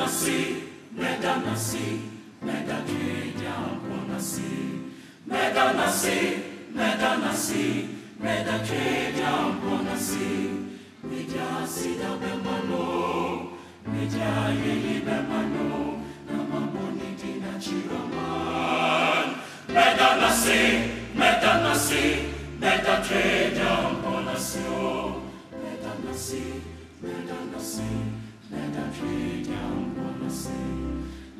nasi, meda nasi, meda keja ponasi. Meda nasi, meda nasi, meda keja ponasi. Meja sida bemano, meja yeye bemano, namamoni dina chiraman. Meda nasi, meda nasi, meda keja ponasi. Oh. Meda nasi, meda nasi, meda keja ponasi.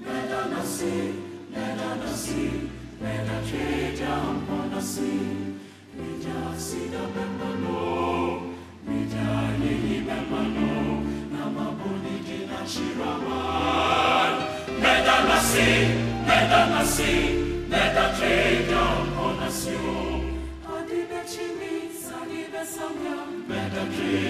Meda nasi, meda nasi, meda keja ponasi. Meja sida bemano, meja yeye bemano, namamoni dina chiraman. Meda nasi, meda nasi, meda keja ponasi. Adibe chimi, sadibe samyam, meda keja ponasi.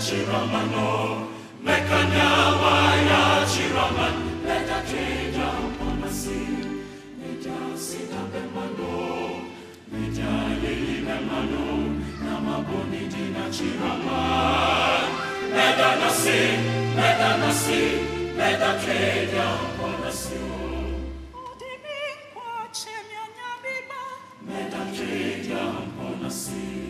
meboni dina chiramano, mekanyawa ya chiraman, meda keja ponasi. Meda sida bemano, meda yini bemano, namaboni dina chiraman. Meda nasi, meda nasi, meda keja ponasi. Meda keja ponasi. Meda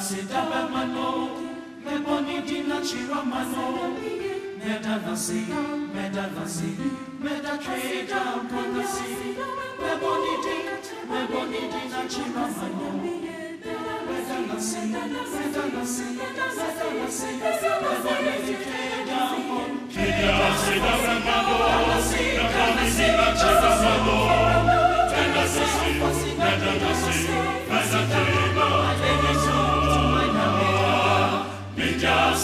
sida bemano, meboni dina chiramano. Meda nasi, meda nasi, meda keja ponasi. Meboni dina, meboni dina chiramano. Meda nasi, meda nasi, meda nasi, meboni dina keja ponasi. Meja sida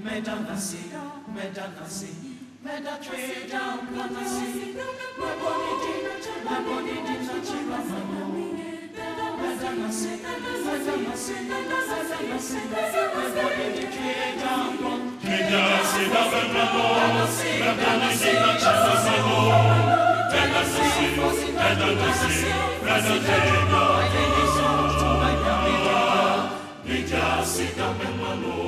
Meda nasi, meda nasi, meda keja Meja sida bemano, meja yini bemano, namaboni dina chiraman. Meda nasi, meda nasi, meda treja bonasio asida intutu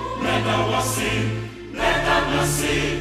Ne da osim, ne da nasim